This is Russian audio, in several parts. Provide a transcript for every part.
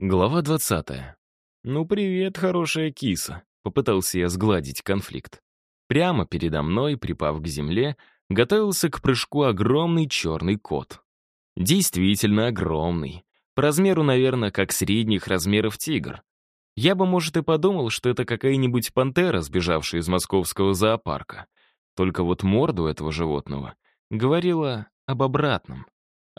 Глава 20. «Ну, привет, хорошая киса», — попытался я сгладить конфликт. Прямо передо мной, припав к земле, готовился к прыжку огромный черный кот. Действительно огромный. По размеру, наверное, как средних размеров тигр. Я бы, может, и подумал, что это какая-нибудь пантера, сбежавшая из московского зоопарка. Только вот морду этого животного говорила об обратном.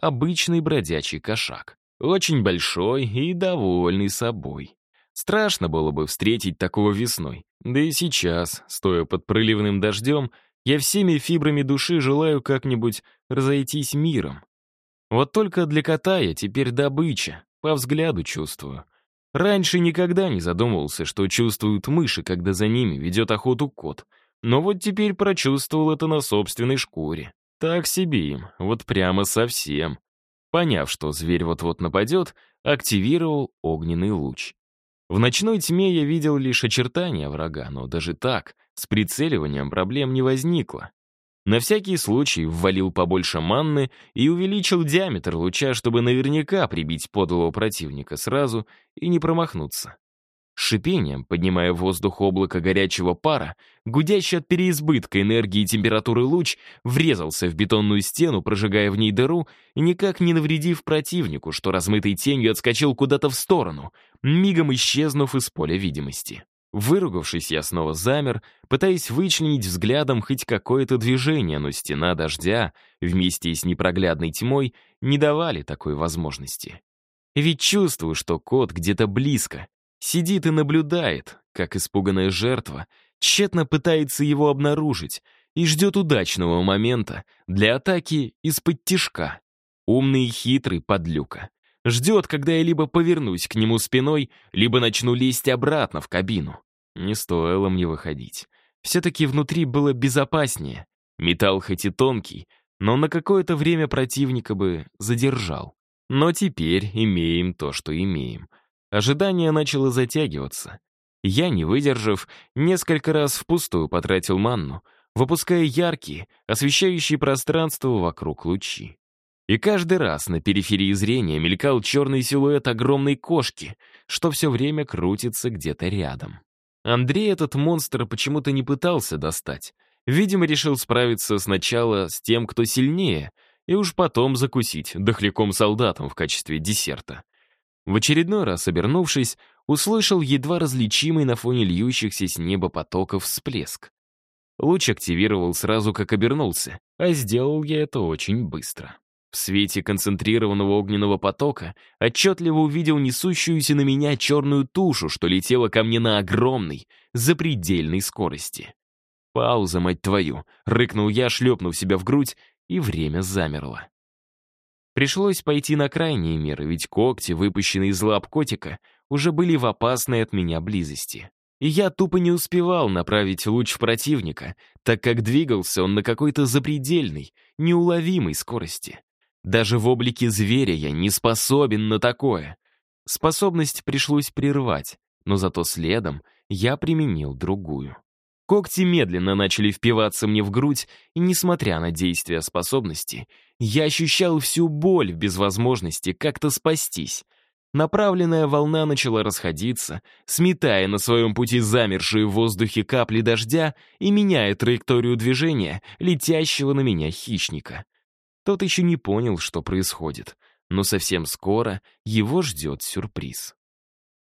Обычный бродячий кошак. Очень большой и довольный собой. Страшно было бы встретить такого весной. Да и сейчас, стоя под проливным дождем, я всеми фибрами души желаю как-нибудь разойтись миром. Вот только для кота я теперь добыча, по взгляду чувствую. Раньше никогда не задумывался, что чувствуют мыши, когда за ними ведет охоту кот. Но вот теперь прочувствовал это на собственной шкуре. Так себе им, вот прямо совсем. Поняв, что зверь вот-вот нападет, активировал огненный луч. В ночной тьме я видел лишь очертания врага, но даже так, с прицеливанием проблем не возникло. На всякий случай ввалил побольше манны и увеличил диаметр луча, чтобы наверняка прибить подлого противника сразу и не промахнуться шипением, поднимая в воздух облако горячего пара, гудящий от переизбытка энергии и температуры луч врезался в бетонную стену, прожигая в ней дыру и никак не навредив противнику, что размытой тенью отскочил куда-то в сторону, мигом исчезнув из поля видимости. Выругавшись, я снова замер, пытаясь вычленить взглядом хоть какое-то движение, но стена дождя вместе с непроглядной тьмой не давали такой возможности. Ведь чувствую, что кот где-то близко, Сидит и наблюдает, как испуганная жертва тщетно пытается его обнаружить и ждет удачного момента для атаки из-под тишка. Умный и хитрый подлюка. Ждет, когда я либо повернусь к нему спиной, либо начну лезть обратно в кабину. Не стоило мне выходить. Все-таки внутри было безопаснее. Металл хоть и тонкий, но на какое-то время противника бы задержал. Но теперь имеем то, что имеем. Ожидание начало затягиваться. Я, не выдержав, несколько раз впустую потратил манну, выпуская яркие, освещающие пространство вокруг лучи. И каждый раз на периферии зрения мелькал черный силуэт огромной кошки, что все время крутится где-то рядом. Андрей этот монстр почему-то не пытался достать. Видимо, решил справиться сначала с тем, кто сильнее, и уж потом закусить дохляком солдатом в качестве десерта. В очередной раз обернувшись, услышал едва различимый на фоне льющихся с неба потоков всплеск. Луч активировал сразу, как обернулся, а сделал я это очень быстро. В свете концентрированного огненного потока отчетливо увидел несущуюся на меня черную тушу, что летела ко мне на огромной, запредельной скорости. «Пауза, мать твою!» — рыкнул я, шлепнув себя в грудь, и время замерло. Пришлось пойти на крайние меры, ведь когти, выпущенные из лап котика, уже были в опасной от меня близости. И я тупо не успевал направить луч в противника, так как двигался он на какой-то запредельной, неуловимой скорости. Даже в облике зверя я не способен на такое. Способность пришлось прервать, но зато следом я применил другую. Когти медленно начали впиваться мне в грудь, и, несмотря на действия способности, я ощущал всю боль в безвозможности как-то спастись. Направленная волна начала расходиться, сметая на своем пути замершие в воздухе капли дождя и меняя траекторию движения летящего на меня хищника. Тот еще не понял, что происходит, но совсем скоро его ждет сюрприз.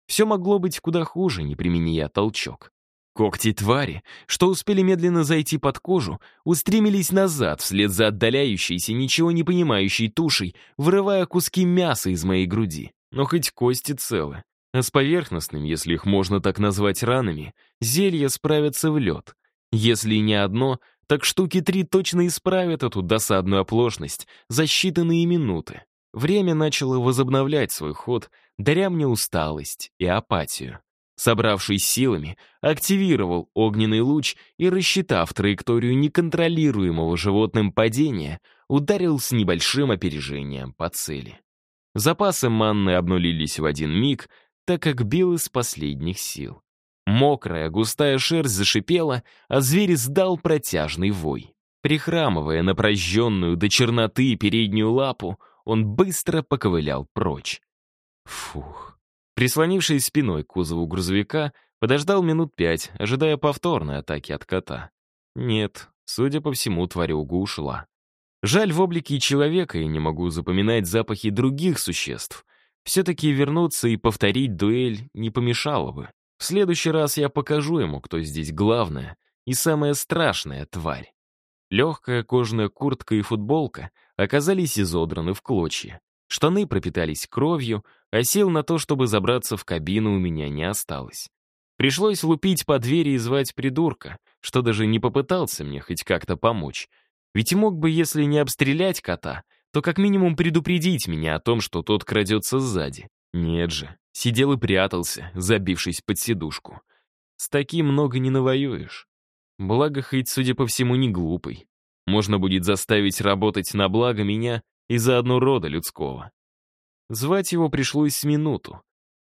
Все могло быть куда хуже, не применяя толчок. Когти твари, что успели медленно зайти под кожу, устремились назад вслед за отдаляющейся, ничего не понимающей тушей, вырывая куски мяса из моей груди. Но хоть кости целы. А с поверхностным, если их можно так назвать ранами, зелья справятся в лед. Если не одно, так штуки три точно исправят эту досадную оплошность за считанные минуты. Время начало возобновлять свой ход, даря мне усталость и апатию. Собравшись силами, активировал огненный луч и, рассчитав траекторию неконтролируемого животным падения, ударил с небольшим опережением по цели. Запасы манны обнулились в один миг, так как бил из последних сил. Мокрая, густая шерсть зашипела, а зверь сдал протяжный вой. Прихрамывая на прожженную до черноты переднюю лапу, он быстро поковылял прочь. Фух. Прислонившись спиной к кузову грузовика, подождал минут пять, ожидая повторной атаки от кота. Нет, судя по всему, тварюга ушла. Жаль, в облике человека я не могу запоминать запахи других существ. Все-таки вернуться и повторить дуэль не помешало бы. В следующий раз я покажу ему, кто здесь главная и самая страшная тварь. Легкая кожаная куртка и футболка оказались изодраны в клочья. Штаны пропитались кровью, а сил на то, чтобы забраться в кабину, у меня не осталось. Пришлось лупить по двери и звать придурка, что даже не попытался мне хоть как-то помочь. Ведь мог бы, если не обстрелять кота, то как минимум предупредить меня о том, что тот крадется сзади. Нет же, сидел и прятался, забившись под сидушку. С таким много не навоюешь. Благо, хоть, судя по всему, не глупый. Можно будет заставить работать на благо меня и заодно рода людского. Звать его пришлось с минуту.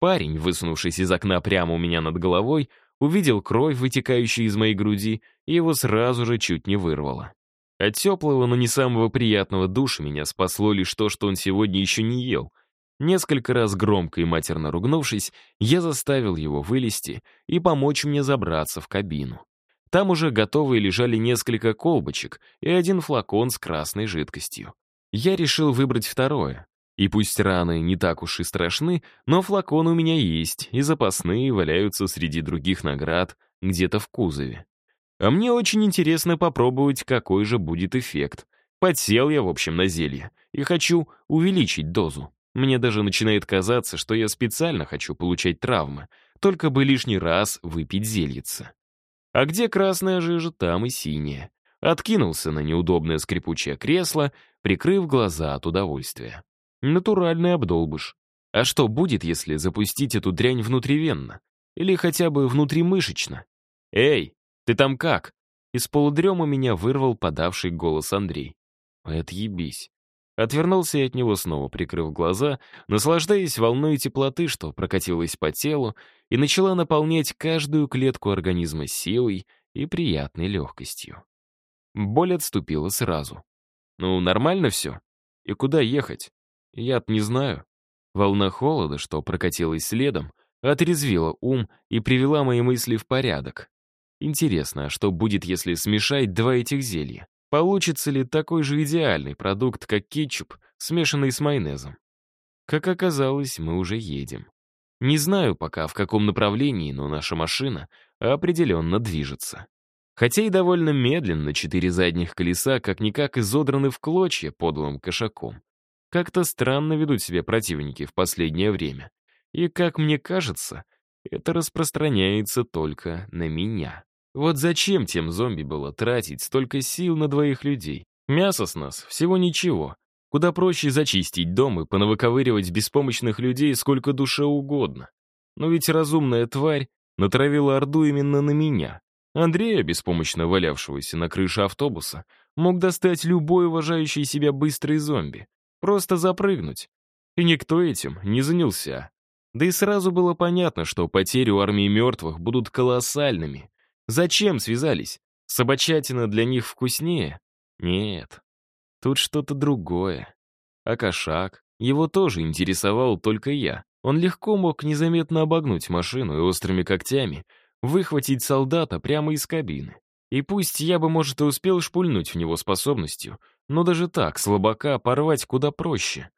Парень, высунувшись из окна прямо у меня над головой, увидел кровь, вытекающую из моей груди, и его сразу же чуть не вырвало. От теплого, но не самого приятного душа меня спасло лишь то, что он сегодня еще не ел. Несколько раз громко и матерно ругнувшись, я заставил его вылезти и помочь мне забраться в кабину. Там уже готовые лежали несколько колбочек и один флакон с красной жидкостью. Я решил выбрать второе. И пусть раны не так уж и страшны, но флакон у меня есть, и запасные валяются среди других наград где-то в кузове. А мне очень интересно попробовать, какой же будет эффект. Подсел я, в общем, на зелье, и хочу увеличить дозу. Мне даже начинает казаться, что я специально хочу получать травмы, только бы лишний раз выпить зельица. А где красная жижа, там и синяя. Откинулся на неудобное скрипучее кресло, прикрыв глаза от удовольствия. Натуральный обдолбыш. А что будет, если запустить эту дрянь внутривенно? Или хотя бы внутримышечно? Эй, «Ты там как?» Из полудрема меня вырвал подавший голос Андрей. «Отъебись». Отвернулся я от него снова, прикрыв глаза, наслаждаясь волной теплоты, что прокатилась по телу и начала наполнять каждую клетку организма силой и приятной легкостью. Боль отступила сразу. «Ну, нормально все? И куда ехать? Я-то не знаю». Волна холода, что прокатилась следом, отрезвила ум и привела мои мысли в порядок. Интересно, а что будет, если смешать два этих зелья? Получится ли такой же идеальный продукт, как кетчуп, смешанный с майонезом? Как оказалось, мы уже едем. Не знаю пока, в каком направлении, но наша машина определенно движется. Хотя и довольно медленно, четыре задних колеса как-никак изодраны в клочья подлым кошаком. Как-то странно ведут себя противники в последнее время. И, как мне кажется, это распространяется только на меня. Вот зачем тем зомби было тратить столько сил на двоих людей? Мясо с нас всего ничего. Куда проще зачистить дом и понавыковыривать беспомощных людей сколько душе угодно. Но ведь разумная тварь натравила Орду именно на меня. Андрея, беспомощно валявшегося на крыше автобуса, мог достать любой уважающий себя быстрый зомби. Просто запрыгнуть. И никто этим не занялся. Да и сразу было понятно, что потери у армии мертвых будут колоссальными. Зачем связались? Собачатина для них вкуснее? Нет, тут что-то другое. А кошак? Его тоже интересовал только я. Он легко мог незаметно обогнуть машину и острыми когтями выхватить солдата прямо из кабины. И пусть я бы, может, и успел шпульнуть в него способностью, но даже так слабака порвать куда проще.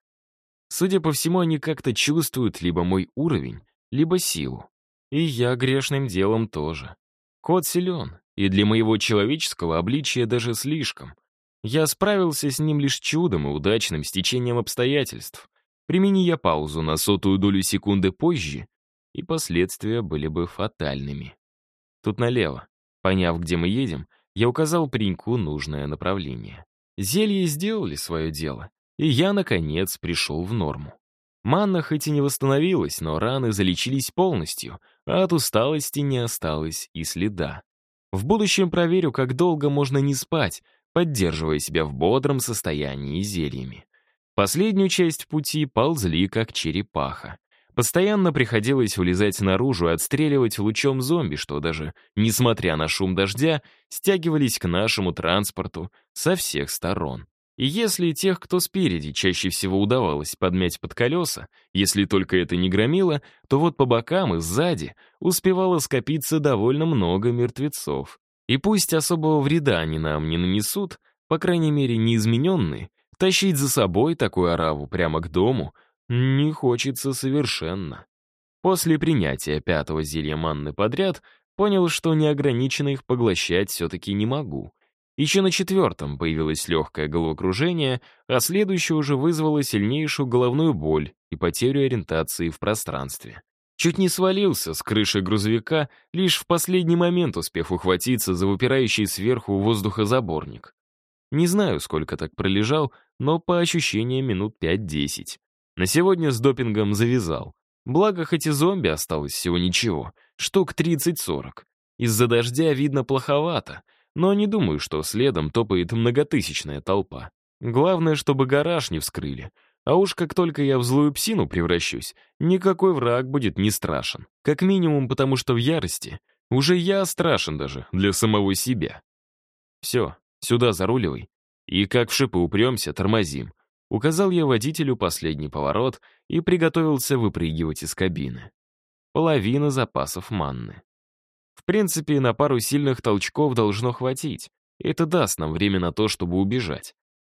Судя по всему, они как-то чувствуют либо мой уровень, либо силу. И я грешным делом тоже. Кот силен, и для моего человеческого обличия даже слишком. Я справился с ним лишь чудом и удачным стечением обстоятельств. Примени я паузу на сотую долю секунды позже, и последствия были бы фатальными. Тут налево. Поняв, где мы едем, я указал пареньку нужное направление. Зелье сделали свое дело, и я, наконец, пришел в норму. Манна хоть и не восстановилась, но раны залечились полностью, а от усталости не осталось и следа. В будущем проверю, как долго можно не спать, поддерживая себя в бодром состоянии зельями. Последнюю часть пути ползли, как черепаха. Постоянно приходилось вылезать наружу и отстреливать лучом зомби, что даже, несмотря на шум дождя, стягивались к нашему транспорту со всех сторон. И если тех, кто спереди, чаще всего удавалось подмять под колеса, если только это не громило, то вот по бокам и сзади успевало скопиться довольно много мертвецов. И пусть особого вреда они нам не нанесут, по крайней мере, неизмененные, тащить за собой такую ораву прямо к дому не хочется совершенно. После принятия пятого зелья манны подряд понял, что неограниченно их поглощать все-таки не могу. Еще на четвертом появилось легкое головокружение, а следующее уже вызвало сильнейшую головную боль и потерю ориентации в пространстве. Чуть не свалился с крыши грузовика, лишь в последний момент успев ухватиться за выпирающий сверху воздухозаборник. Не знаю, сколько так пролежал, но по ощущениям минут 5-10. На сегодня с допингом завязал. Благо, хоть и зомби осталось всего ничего, штук 30-40. Из-за дождя видно плоховато — но не думаю, что следом топает многотысячная толпа. Главное, чтобы гараж не вскрыли. А уж как только я в злую псину превращусь, никакой враг будет не страшен. Как минимум потому, что в ярости уже я страшен даже для самого себя. Все, сюда заруливай. И как в шипы упремся, тормозим. Указал я водителю последний поворот и приготовился выпрыгивать из кабины. Половина запасов манны. В принципе, на пару сильных толчков должно хватить. Это даст нам время на то, чтобы убежать.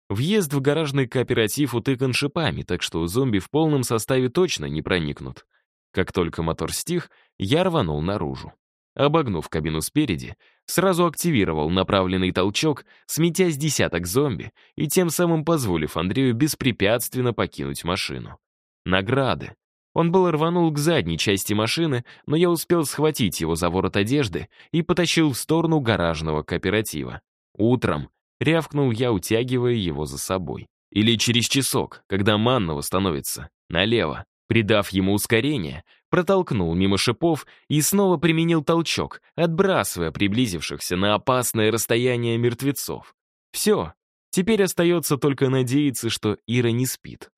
Въезд в гаражный кооператив утыкан шипами, так что зомби в полном составе точно не проникнут. Как только мотор стих, я рванул наружу. Обогнув кабину спереди, сразу активировал направленный толчок, сметя с десяток зомби и тем самым позволив Андрею беспрепятственно покинуть машину. Награды. Он был рванул к задней части машины, но я успел схватить его за ворот одежды и потащил в сторону гаражного кооператива. Утром рявкнул я, утягивая его за собой. Или через часок, когда манна восстановится. Налево. Придав ему ускорение, протолкнул мимо шипов и снова применил толчок, отбрасывая приблизившихся на опасное расстояние мертвецов. Все. Теперь остается только надеяться, что Ира не спит.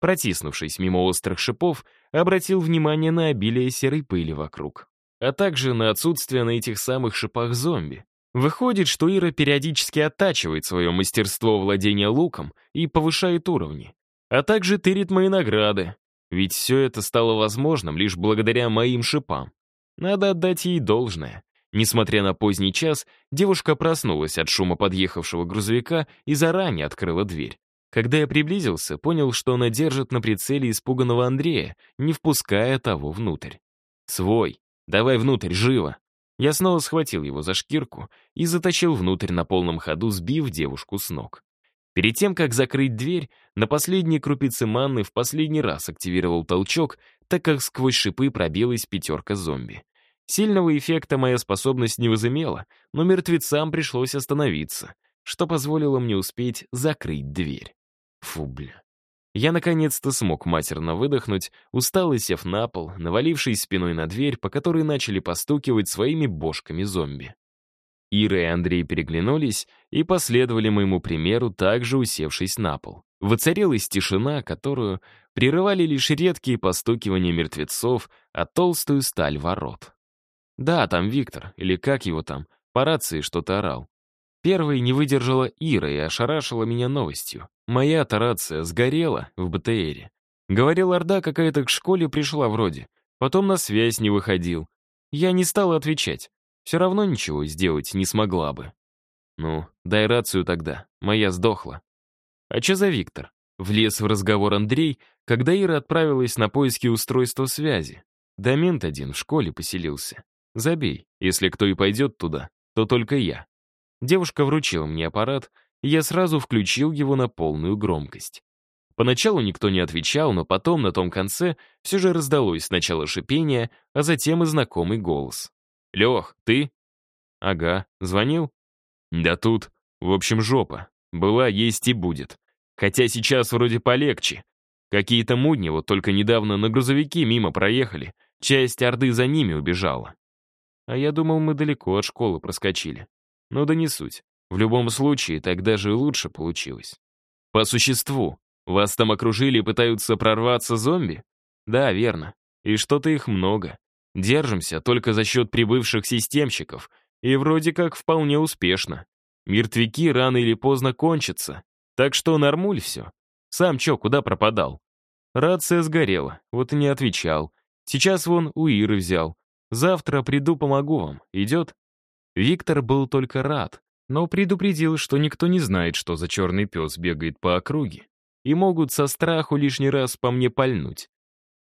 Протиснувшись мимо острых шипов, обратил внимание на обилие серой пыли вокруг, а также на отсутствие на этих самых шипах зомби. Выходит, что Ира периодически оттачивает свое мастерство владения луком и повышает уровни, а также тырит мои награды, ведь все это стало возможным лишь благодаря моим шипам. Надо отдать ей должное. Несмотря на поздний час, девушка проснулась от шума подъехавшего грузовика и заранее открыла дверь. Когда я приблизился, понял, что она держит на прицеле испуганного Андрея, не впуская того внутрь. «Свой! Давай внутрь, живо!» Я снова схватил его за шкирку и затащил внутрь на полном ходу, сбив девушку с ног. Перед тем, как закрыть дверь, на последние крупицы манны в последний раз активировал толчок, так как сквозь шипы пробилась пятерка зомби. Сильного эффекта моя способность не возымела, но мертвецам пришлось остановиться, что позволило мне успеть закрыть дверь. Фу, бля. Я наконец-то смог матерно выдохнуть, устало сев на пол, навалившись спиной на дверь, по которой начали постукивать своими бошками зомби. Ира и Андрей переглянулись и последовали моему примеру, также усевшись на пол. Воцарилась тишина, которую прерывали лишь редкие постукивания мертвецов, а толстую сталь ворот. Да, там Виктор, или как его там, по рации что-то орал. Первой не выдержала Ира и ошарашила меня новостью. Моя-то рация сгорела в БТРе. Говорил, Орда какая-то к школе пришла вроде. Потом на связь не выходил. Я не стала отвечать. Все равно ничего сделать не смогла бы. Ну, дай рацию тогда. Моя сдохла. А че за Виктор? Влез в разговор Андрей, когда Ира отправилась на поиски устройства связи. Домент один в школе поселился. Забей, если кто и пойдет туда, то только я. Девушка вручила мне аппарат, и я сразу включил его на полную громкость. Поначалу никто не отвечал, но потом на том конце все же раздалось сначала шипение, а затем и знакомый голос. «Лех, ты?» «Ага. Звонил?» «Да тут. В общем, жопа. Была, есть и будет. Хотя сейчас вроде полегче. Какие-то мудни вот только недавно на грузовике мимо проехали. Часть Орды за ними убежала. А я думал, мы далеко от школы проскочили. Но да не суть. В любом случае, так даже и лучше получилось. По существу, вас там окружили и пытаются прорваться зомби? Да, верно. И что-то их много. Держимся только за счет прибывших системщиков. И вроде как вполне успешно. Мертвяки рано или поздно кончатся. Так что нормуль все. Сам чё, куда пропадал? Рация сгорела, вот и не отвечал. Сейчас вон у Иры взял. Завтра приду, помогу вам. Идет? Виктор был только рад, но предупредил, что никто не знает, что за черный пес бегает по округе, и могут со страху лишний раз по мне пальнуть.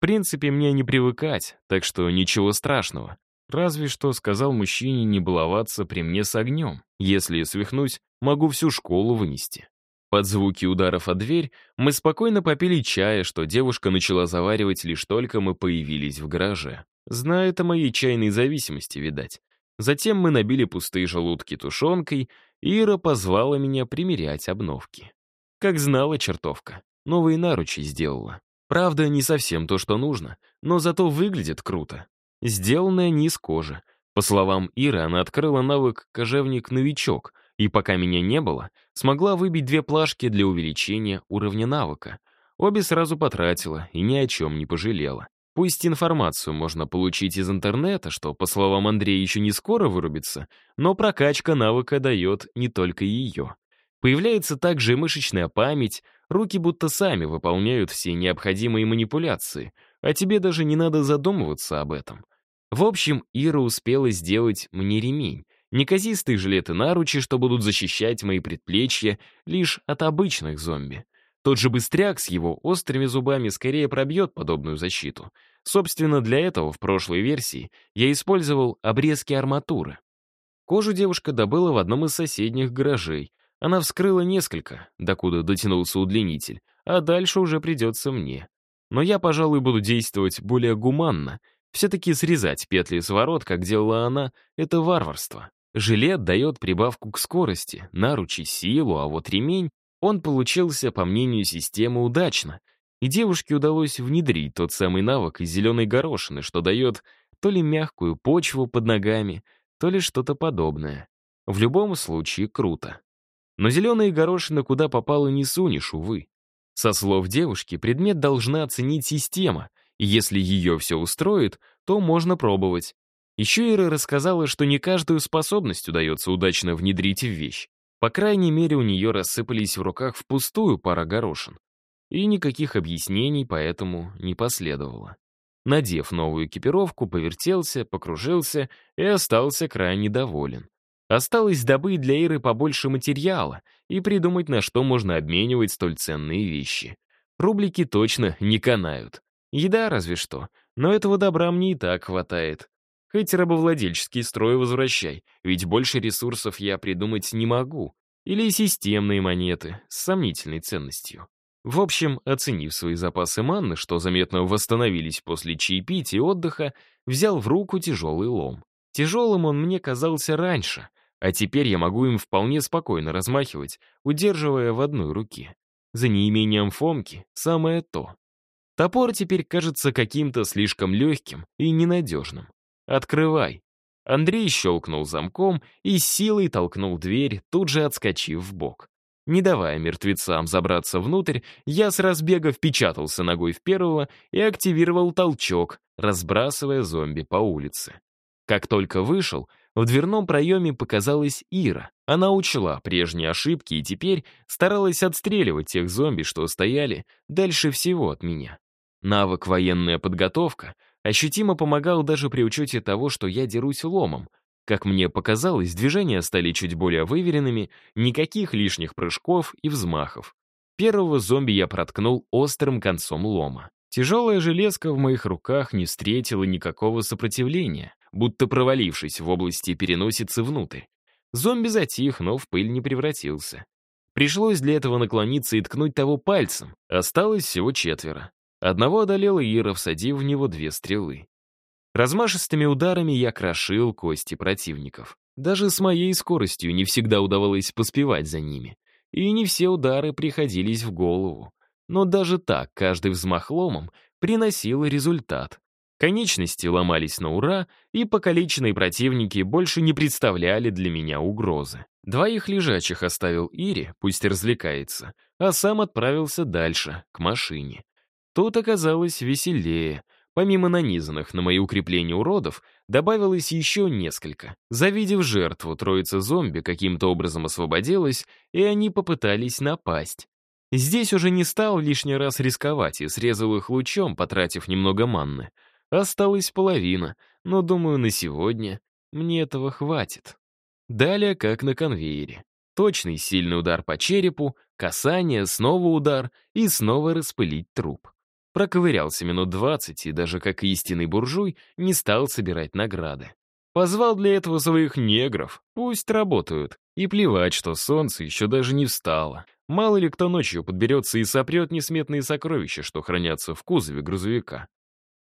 Принципе, мне не привыкать, так что ничего страшного. Разве что сказал мужчине не баловаться при мне с огнем. Если свихнусь, могу всю школу вынести. Под звуки ударов о дверь мы спокойно попили чая, что девушка начала заваривать лишь только мы появились в гараже. Знает о моей чайной зависимости, видать. Затем мы набили пустые желудки тушенкой, и Ира позвала меня примерять обновки. Как знала чертовка, новые наручи сделала. Правда, не совсем то, что нужно, но зато выглядит круто. Сделанная не из кожи. По словам Иры, она открыла навык «кожевник-новичок», и пока меня не было, смогла выбить две плашки для увеличения уровня навыка. Обе сразу потратила и ни о чем не пожалела. Пусть информацию можно получить из интернета, что, по словам Андрея, еще не скоро вырубится, но прокачка навыка дает не только ее. Появляется также мышечная память, руки будто сами выполняют все необходимые манипуляции, а тебе даже не надо задумываться об этом. В общем, Ира успела сделать мне ремень, неказистые жилеты наручи, что будут защищать мои предплечья лишь от обычных зомби. Тот же быстряк с его острыми зубами скорее пробьет подобную защиту. Собственно, для этого в прошлой версии я использовал обрезки арматуры. Кожу девушка добыла в одном из соседних гаражей. Она вскрыла несколько, докуда дотянулся удлинитель, а дальше уже придется мне. Но я, пожалуй, буду действовать более гуманно. Все-таки срезать петли с ворот, как делала она, это варварство. Жилет дает прибавку к скорости, наручи — силу, а вот ремень он получился, по мнению системы, удачно, и девушке удалось внедрить тот самый навык из зеленой горошины, что дает то ли мягкую почву под ногами, то ли что-то подобное. В любом случае круто. Но зеленые горошины куда попало не сунешь, увы. Со слов девушки, предмет должна оценить система, и если ее все устроит, то можно пробовать. Еще Ира рассказала, что не каждую способность удается удачно внедрить в вещь. По крайней мере, у нее рассыпались в руках впустую пара горошин. И никаких объяснений поэтому не последовало. Надев новую экипировку, повертелся, покружился и остался крайне доволен. Осталось добыть для Иры побольше материала и придумать, на что можно обменивать столь ценные вещи. Рублики точно не канают. Еда разве что, но этого добра мне и так хватает. Хоть рабовладельческий строй возвращай, ведь больше ресурсов я придумать не могу. Или системные монеты с сомнительной ценностью. В общем, оценив свои запасы манны, что заметно восстановились после чаепития и отдыха, взял в руку тяжелый лом. Тяжелым он мне казался раньше, а теперь я могу им вполне спокойно размахивать, удерживая в одной руке. За неимением фомки самое то. Топор теперь кажется каким-то слишком легким и ненадежным. «Открывай». Андрей щелкнул замком и силой толкнул дверь, тут же отскочив в бок. Не давая мертвецам забраться внутрь, я с разбега впечатался ногой в первого и активировал толчок, разбрасывая зомби по улице. Как только вышел, в дверном проеме показалась Ира. Она учла прежние ошибки и теперь старалась отстреливать тех зомби, что стояли дальше всего от меня. Навык «военная подготовка» ощутимо помогал даже при учете того, что я дерусь ломом. Как мне показалось, движения стали чуть более выверенными, никаких лишних прыжков и взмахов. Первого зомби я проткнул острым концом лома. Тяжелая железка в моих руках не встретила никакого сопротивления, будто провалившись в области переносицы внутрь. Зомби затих, но в пыль не превратился. Пришлось для этого наклониться и ткнуть того пальцем. Осталось всего четверо. Одного одолела Ира, всадив в него две стрелы. Размашистыми ударами я крошил кости противников. Даже с моей скоростью не всегда удавалось поспевать за ними. И не все удары приходились в голову. Но даже так каждый взмах ломом приносил результат. Конечности ломались на ура, и покалеченные противники больше не представляли для меня угрозы. Двоих лежачих оставил Ире, пусть развлекается, а сам отправился дальше, к машине. Тут оказалось веселее. Помимо нанизанных на мои укрепления уродов, добавилось еще несколько. Завидев жертву, троица зомби каким-то образом освободилась, и они попытались напасть. Здесь уже не стал лишний раз рисковать и срезал их лучом, потратив немного манны. Осталась половина, но, думаю, на сегодня мне этого хватит. Далее, как на конвейере. Точный сильный удар по черепу, касание, снова удар и снова распылить труп. Проковырялся минут двадцать и даже как истинный буржуй не стал собирать награды. Позвал для этого своих негров, пусть работают. И плевать, что солнце еще даже не встало. Мало ли кто ночью подберется и сопрет несметные сокровища, что хранятся в кузове грузовика.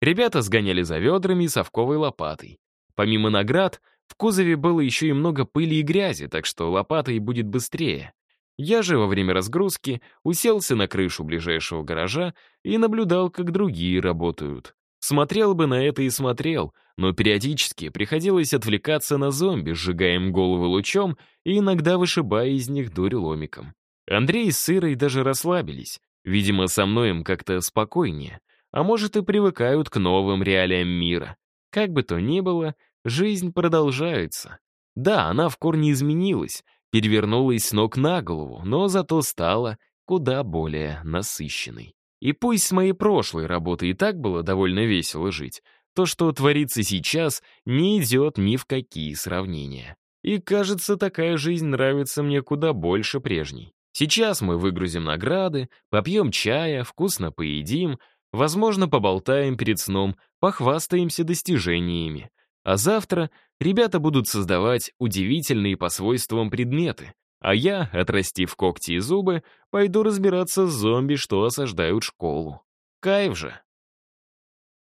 Ребята сгоняли за ведрами и совковой лопатой. Помимо наград, в кузове было еще и много пыли и грязи, так что лопатой будет быстрее. Я же во время разгрузки уселся на крышу ближайшего гаража и наблюдал, как другие работают. Смотрел бы на это и смотрел, но периодически приходилось отвлекаться на зомби, сжигая им головы лучом и иногда вышибая из них дурь ломиком. Андрей с Сырой даже расслабились. Видимо, со мной им как-то спокойнее. А может, и привыкают к новым реалиям мира. Как бы то ни было, жизнь продолжается. Да, она в корне изменилась, перевернулась с ног на голову, но зато стала куда более насыщенной. И пусть с моей прошлой работой и так было довольно весело жить, то, что творится сейчас, не идет ни в какие сравнения. И, кажется, такая жизнь нравится мне куда больше прежней. Сейчас мы выгрузим награды, попьем чая, вкусно поедим, возможно, поболтаем перед сном, похвастаемся достижениями. А завтра ребята будут создавать удивительные по свойствам предметы, а я, отрастив когти и зубы, пойду разбираться с зомби, что осаждают школу. Кайф же!